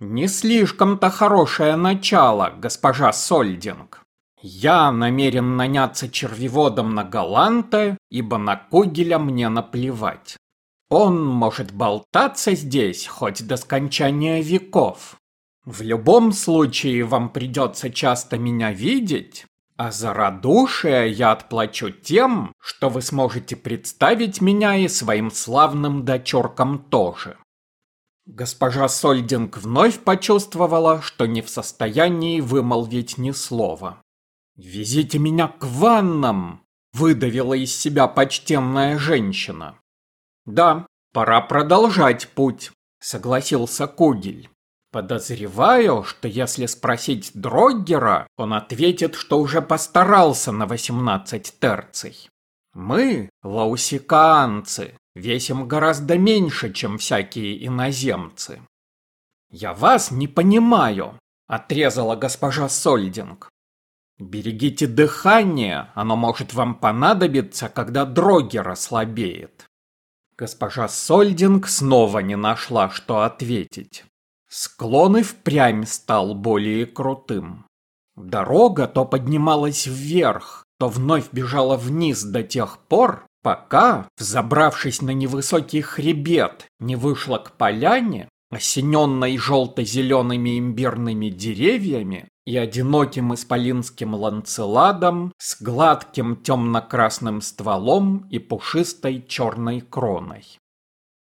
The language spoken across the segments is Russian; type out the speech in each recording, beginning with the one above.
Не слишком-то хорошее начало, госпожа Сольдинг. Я намерен наняться червеводом на Галанта, ибо на Кугеля мне наплевать. Он может болтаться здесь хоть до скончания веков. В любом случае вам придется часто меня видеть, а за радушие я отплачу тем, что вы сможете представить меня и своим славным дочеркам тоже. Госпожа Сольдинг вновь почувствовала, что не в состоянии вымолвить ни слова. «Везите меня к ваннам!» – выдавила из себя почтенная женщина. «Да, пора продолжать путь», – согласился Кугель. «Подозреваю, что если спросить Дроггера, он ответит, что уже постарался на восемнадцать терций. Мы, лаусикаанцы, весим гораздо меньше, чем всякие иноземцы. «Я вас не понимаю», — отрезала госпожа Сольдинг. «Берегите дыхание, оно может вам понадобиться, когда дрогер ослабеет». Госпожа Сольдинг снова не нашла, что ответить. Склон и впрямь стал более крутым. Дорога то поднималась вверх, то вновь бежала вниз до тех пор, Пока, взобравшись на невысокий хребет, не вышла к поляне, осененной желто-зелеными имбирными деревьями и одиноким исполинским ланцеладом с гладким темно-красным стволом и пушистой черной кроной.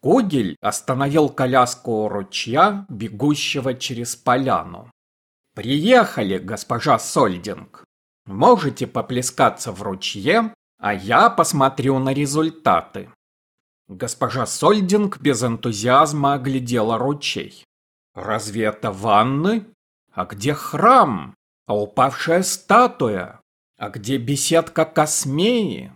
Кугель остановил коляску у ручья, бегущего через поляну. «Приехали, госпожа Сольдинг. Можете поплескаться в ручье а я посмотрю на результаты. Госпожа Сольдинг без энтузиазма оглядела ручей. Разве это ванны? А где храм? А упавшая статуя? А где беседка Космеи?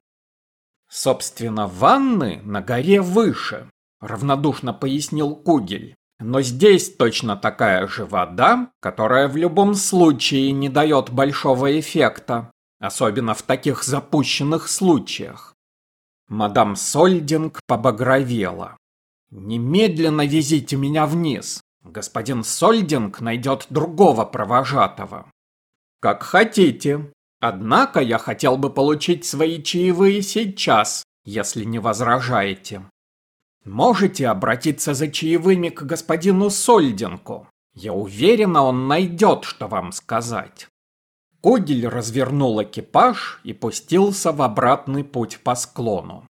Собственно, ванны на горе выше, равнодушно пояснил Кугель. Но здесь точно такая же вода, которая в любом случае не дает большого эффекта особенно в таких запущенных случаях. Мадам Сольдинг побагровела. «Немедленно везите меня вниз. Господин Сольдинг найдет другого провожатого». «Как хотите. Однако я хотел бы получить свои чаевые сейчас, если не возражаете. Можете обратиться за чаевыми к господину Сольдинку. Я уверена, он найдет, что вам сказать». Когель развернул экипаж и пустился в обратный путь по склону.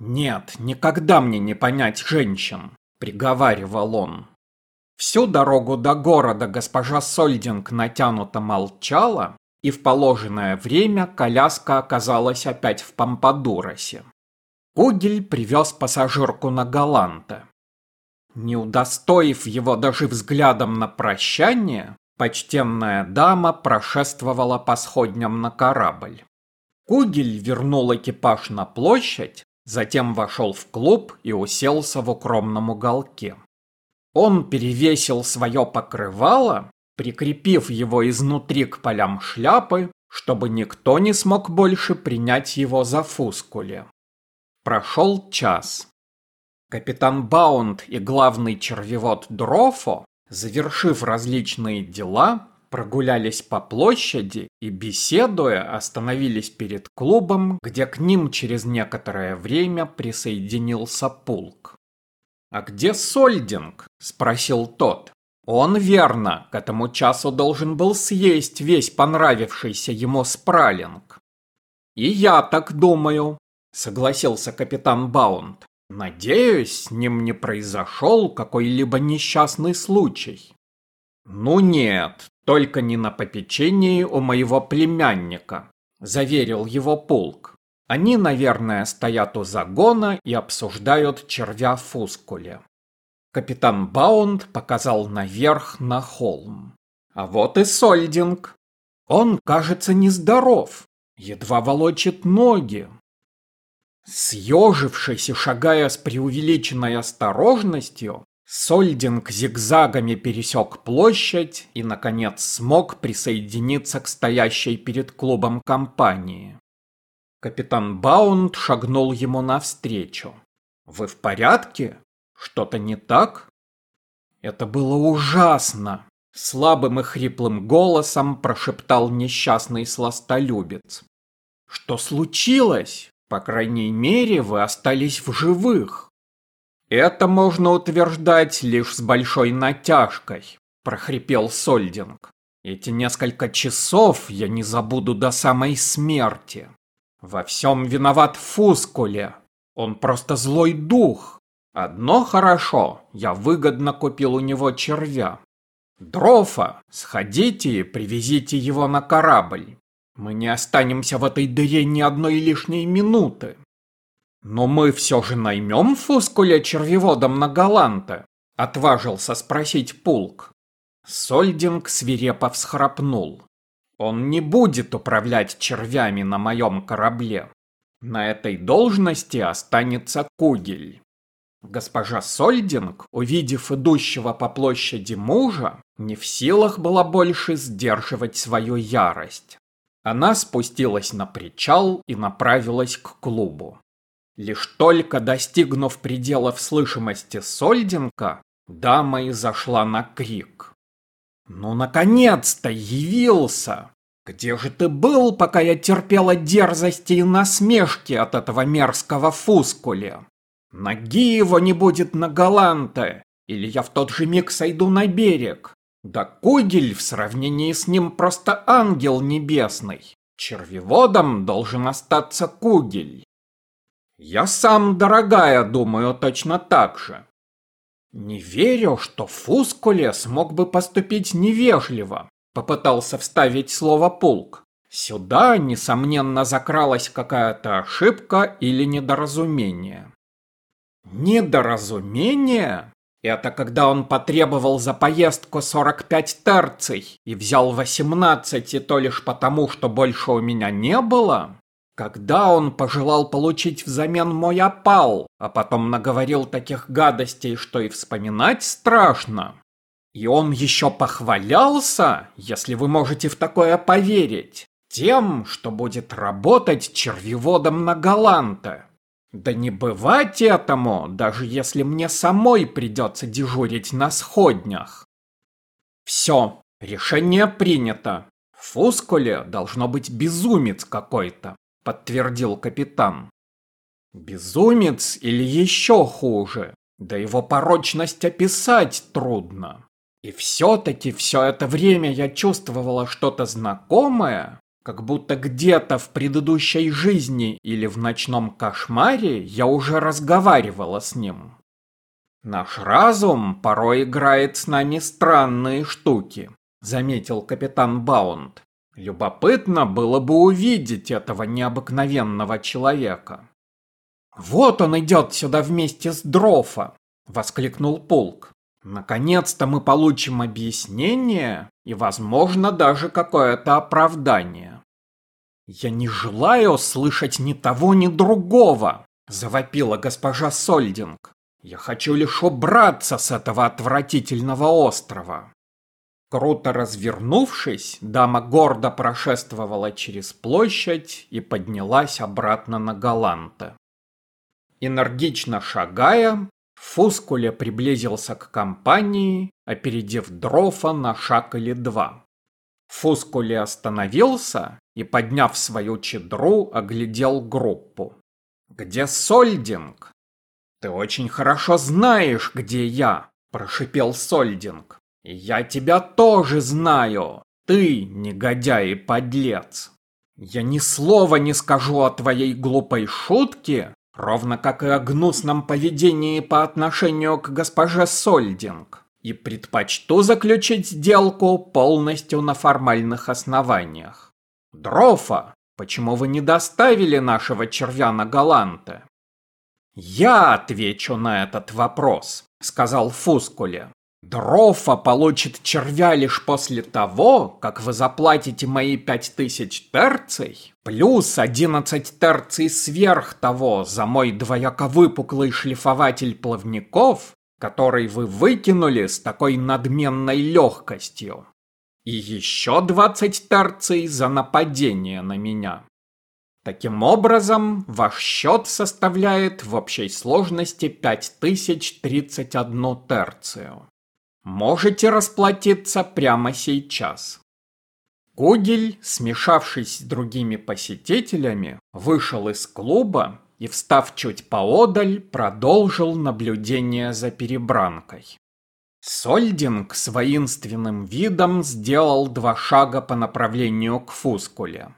«Нет, никогда мне не понять женщин», — приговаривал он. Всю дорогу до города госпожа Сольдинг натянуто молчала, и в положенное время коляска оказалась опять в Пампадуросе. Кугель привез пассажирку на Галанте. Не удостоив его даже взглядом на прощание, Почтенная дама прошествовала по сходням на корабль. Кугель вернул экипаж на площадь, затем вошел в клуб и уселся в укромном уголке. Он перевесил свое покрывало, прикрепив его изнутри к полям шляпы, чтобы никто не смог больше принять его за фускуле. Прошел час. Капитан Баунд и главный червевод Дрофо Завершив различные дела, прогулялись по площади и, беседуя, остановились перед клубом, где к ним через некоторое время присоединился Пулк. «А где Сольдинг?» – спросил тот. Он, верно, к этому часу должен был съесть весь понравившийся ему спралинг. «И я так думаю», – согласился капитан Баунд. Надеюсь, с ним не произошел какой-либо несчастный случай. Ну нет, только не на попечении у моего племянника, заверил его полк. Они, наверное, стоят у загона и обсуждают червя фускуле. Капитан Баунд показал наверх на холм. А вот и Сольдинг. Он, кажется, нездоров, едва волочит ноги, Съежившись и шагая с преувеличенной осторожностью, Сольдинг зигзагами пересек площадь и, наконец, смог присоединиться к стоящей перед клубом компании. Капитан Баунд шагнул ему навстречу. «Вы в порядке? Что-то не так?» Это было ужасно. Слабым и хриплым голосом прошептал несчастный сластолюбец. Что случилось? По крайней мере, вы остались в живых. Это можно утверждать лишь с большой натяжкой, прохрипел Сольдинг. Эти несколько часов я не забуду до самой смерти. Во всем виноват Фускуле. Он просто злой дух. Одно хорошо, я выгодно купил у него червя. Дрофа, сходите и привезите его на корабль. Мы не останемся в этой дыре ни одной лишней минуты. Но мы все же наймем Фускуля червеводом на Галанте, отважился спросить Пулк. Сольдинг свирепо всхрапнул. Он не будет управлять червями на моем корабле. На этой должности останется Кугель. Госпожа Сольдинг, увидев идущего по площади мужа, не в силах была больше сдерживать свою ярость. Она спустилась на причал и направилась к клубу. Лишь только достигнув пределов слышимости Сольдинка, дама и зашла на крик. «Ну, наконец-то явился! Где же ты был, пока я терпела дерзости и насмешки от этого мерзкого фускуля? Ноги его не будет на галанте, или я в тот же миг сойду на берег. Да Кугель в сравнении с ним просто ангел небесный. Червеводом должен остаться Кугель. Я сам, дорогая, думаю точно так же. Не верю, что Фускуле смог бы поступить невежливо, попытался вставить слово полк. Сюда, несомненно, закралась какая-то ошибка или недоразумение. Недоразумение? Это когда он потребовал за поездку 45 терций и взял 18 и то лишь потому, что больше у меня не было? Когда он пожелал получить взамен мой опал, а потом наговорил таких гадостей, что и вспоминать страшно? И он еще похвалялся, если вы можете в такое поверить, тем, что будет работать червеводом на Галанте. Да не бывать этому, даже если мне самой придется дежурить на сходнях. Все, решение принято. Фускуле должно быть безумец какой-то, подтвердил капитан. Безумец или еще хуже, да его порочность описать трудно. И все-таки все это время я чувствовала что-то знакомое, как будто где-то в предыдущей жизни или в ночном кошмаре я уже разговаривала с ним. Наш разум порой играет с нами странные штуки, заметил капитан Баунд. Любопытно было бы увидеть этого необыкновенного человека. Вот он идет сюда вместе с Дрофа, воскликнул полк. Наконец-то мы получим объяснение и, возможно, даже какое-то оправдание. Я не желаю слышать ни того, ни другого, завопила госпожа Сольдинг. Я хочу лишь убраться с этого отвратительного острова. Круто развернувшись, дама гордо прошествовала через площадь и поднялась обратно на Галанте. Энергично шагая, Фускуля приблизился к компании, опередив Дрофа на шаг или два. Фускуля остановился и, подняв свою чедру, оглядел группу. «Где Сольдинг?» «Ты очень хорошо знаешь, где я», – прошипел Сольдинг. «И я тебя тоже знаю, ты, негодяй и подлец. Я ни слова не скажу о твоей глупой шутке, ровно как и о гнусном поведении по отношению к госпоже Сольдинг, и предпочту заключить сделку полностью на формальных основаниях. Дрофа, почему вы не доставили нашего червя на Галанте? Я отвечу на этот вопрос, сказал Фускуле. Дрофа получит червя лишь после того, как вы заплатите мои пять тысяч терций, плюс одиннадцать терций сверх того за мой двояко выпуклый шлифователь плавников, который вы выкинули с такой надменной легкостью. И еще двадцать терций за нападение на меня. Таким образом, ваш счет составляет в общей сложности 5031 терцию. Можете расплатиться прямо сейчас. Кугель, смешавшись с другими посетителями, вышел из клуба и, встав чуть поодаль, продолжил наблюдение за перебранкой. Сольдинг с воинственным видом сделал два шага по направлению к Фускуле.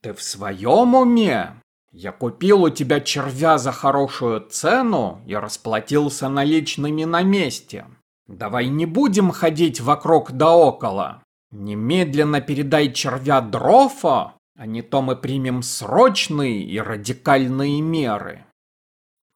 «Ты в своем уме? Я купил у тебя червя за хорошую цену и расплатился наличными на месте. Давай не будем ходить вокруг да около. Немедленно передай червя Дрофа, а не то мы примем срочные и радикальные меры.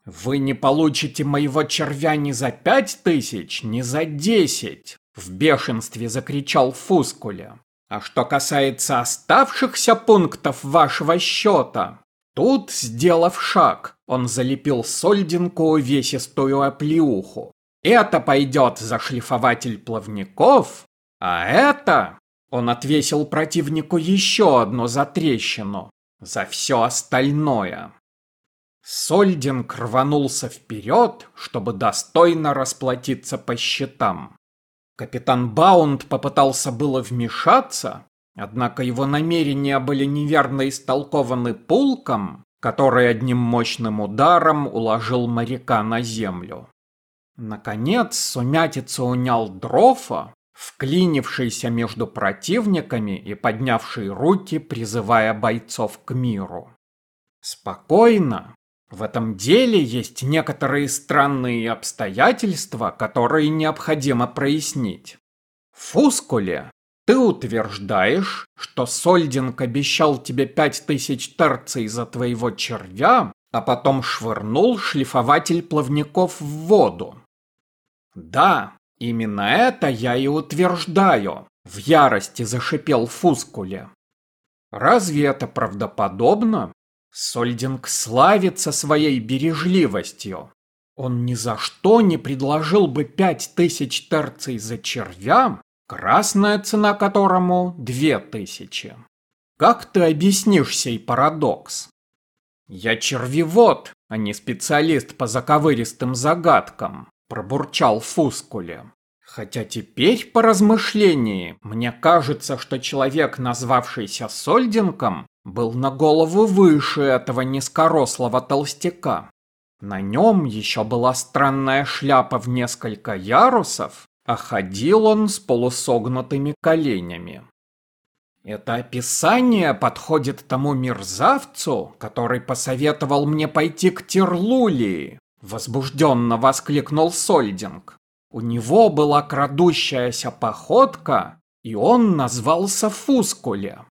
Вы не получите моего червя ни за пять тысяч, ни за десять, в бешенстве закричал Фускуля. А что касается оставшихся пунктов вашего счета, тут, сделав шаг, он залепил Сольдинку увесистую оплеуху. Это пойдет за шлифователь плавников, а это... Он отвесил противнику еще одну затрещину. За все остальное. Сольдинг рванулся вперед, чтобы достойно расплатиться по счетам. Капитан Баунд попытался было вмешаться, однако его намерения были неверно истолкованы пулком, который одним мощным ударом уложил моряка на землю. Наконец, сумятицу унял Дрофа, вклинившийся между противниками и поднявший руки, призывая бойцов к миру. Спокойно, в этом деле есть некоторые странные обстоятельства, которые необходимо прояснить. Фускуле, ты утверждаешь, что Сольдинг обещал тебе пять тысяч терций за твоего червя, а потом швырнул шлифователь плавников в воду. Да, именно это я и утверждаю, в ярости зашипел Фускуле. Разве это правдоподобно? Сольдинг славится своей бережливостью. Он ни за что не предложил бы пять тысяч терций за червя, красная цена которому две тысячи. Как ты объяснишь сей парадокс? Я червевод, а не специалист по заковыристым загадкам, пробурчал Фускуле. Хотя теперь, по размышлении, мне кажется, что человек, назвавшийся Сольдинком, был на голову выше этого низкорослого толстяка. На нем еще была странная шляпа в несколько ярусов, а ходил он с полусогнутыми коленями. Это описание подходит тому мерзавцу, который посоветовал мне пойти к Терлулии, возбужденно воскликнул Сольдинг. У него была крадущаяся походка, и он назвался Фускуле.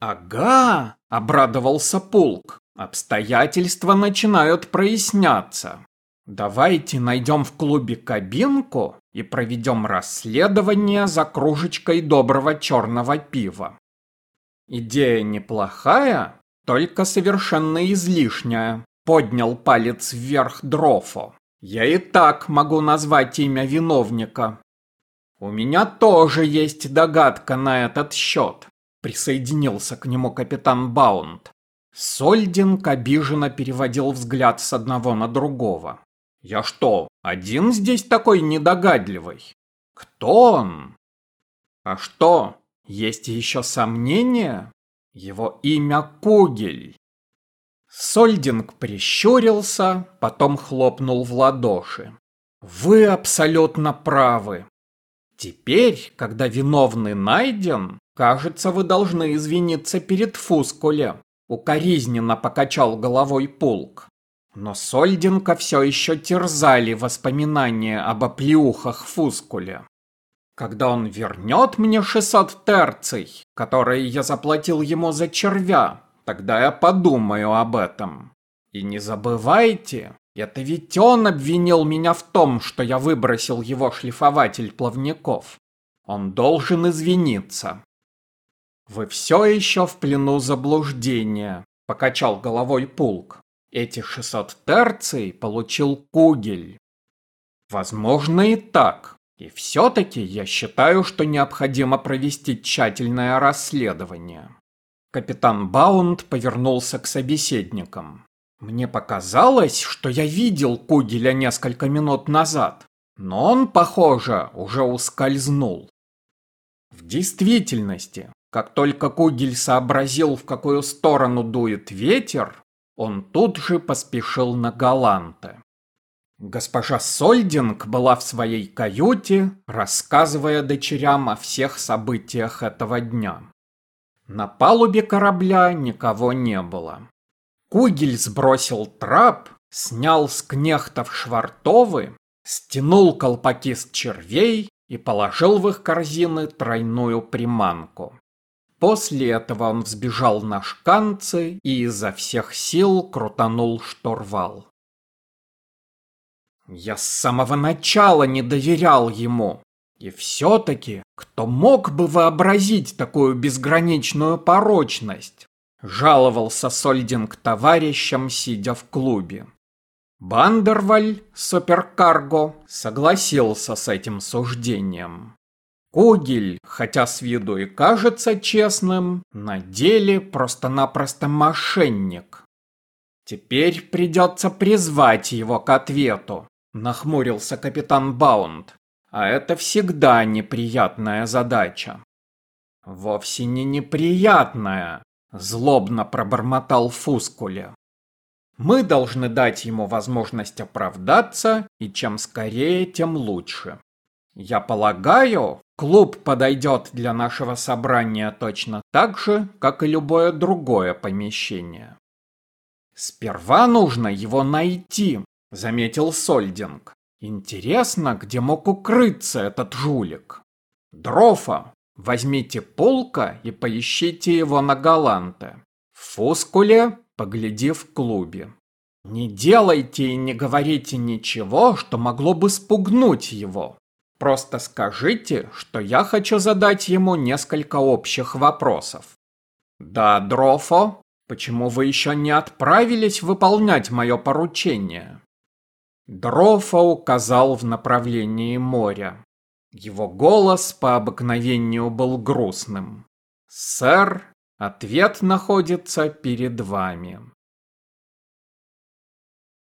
«Ага!» – обрадовался Пулк. «Обстоятельства начинают проясняться. Давайте найдем в клубе кабинку и проведем расследование за кружечкой доброго черного пива. Идея неплохая, только совершенно излишняя. Поднял палец вверх Дрофо. Я и так могу назвать имя виновника. У меня тоже есть догадка на этот счет. Присоединился к нему капитан Баунд. Сольдинг обиженно переводил взгляд с одного на другого. «Я что, один здесь такой недогадливый? Кто он?» «А что, есть еще сомнения?» «Его имя Кугель». Сольдинг прищурился, потом хлопнул в ладоши. «Вы абсолютно правы. Теперь, когда виновный найден, кажется, вы должны извиниться перед Фускуле. Укоризненно покачал головой полк. Но Сольдинка все еще терзали воспоминания об оплеухах Фускуле. Когда он вернет мне 600 терций, которые я заплатил ему за червя, тогда я подумаю об этом. И не забывайте, это ведь он обвинил меня в том, что я выбросил его шлифователь плавников. Он должен извиниться. Вы все еще в плену заблуждения, покачал головой Пулк. Эти 600 терций получил Кугель. Возможно и так. И все-таки я считаю, что необходимо провести тщательное расследование. Капитан Баунд повернулся к собеседникам. Мне показалось, что я видел Кугеля несколько минут назад. но он, похоже, уже ускользнул. В действительности, как только Кугель сообразил, в какую сторону дует ветер, он тут же поспешил на Галанте. Госпожа Сольдинг была в своей каюте, рассказывая дочерям о всех событиях этого дня. На палубе корабля никого не было. Кугель сбросил трап, снял с кнехтов швартовы, стянул колпаки с червей и положил в их корзины тройную приманку. После этого он взбежал на шканцы и изо всех сил крутанул шторвал. Я с самого начала не доверял ему. И все-таки, кто мог бы вообразить такую безграничную порочность? Жаловался Сольдинг товарищам, сидя в клубе. Бандерваль, суперкарго, согласился с этим суждением. Кугель, хотя с виду и кажется честным, на деле просто-напросто мошенник. Теперь придется призвать его к ответу, нахмурился капитан Баунд. А это всегда неприятная задача. Вовсе не неприятная, злобно пробормотал Фускуле. Мы должны дать ему возможность оправдаться, и чем скорее, тем лучше. Я полагаю, клуб подойдет для нашего собрания точно так же, как и любое другое помещение. Сперва нужно его найти, заметил Сольдинг. Интересно, где мог укрыться этот жулик. Дрофа, возьмите полка и поищите его на Галанте. В Фускуле погляди в клубе. Не делайте и не говорите ничего, что могло бы спугнуть его. Просто скажите, что я хочу задать ему несколько общих вопросов. Да, Дрофо, почему вы еще не отправились выполнять мое поручение? Дрофа указал в направлении моря. Его голос по обыкновению был грустным. «Сэр, ответ находится перед вами».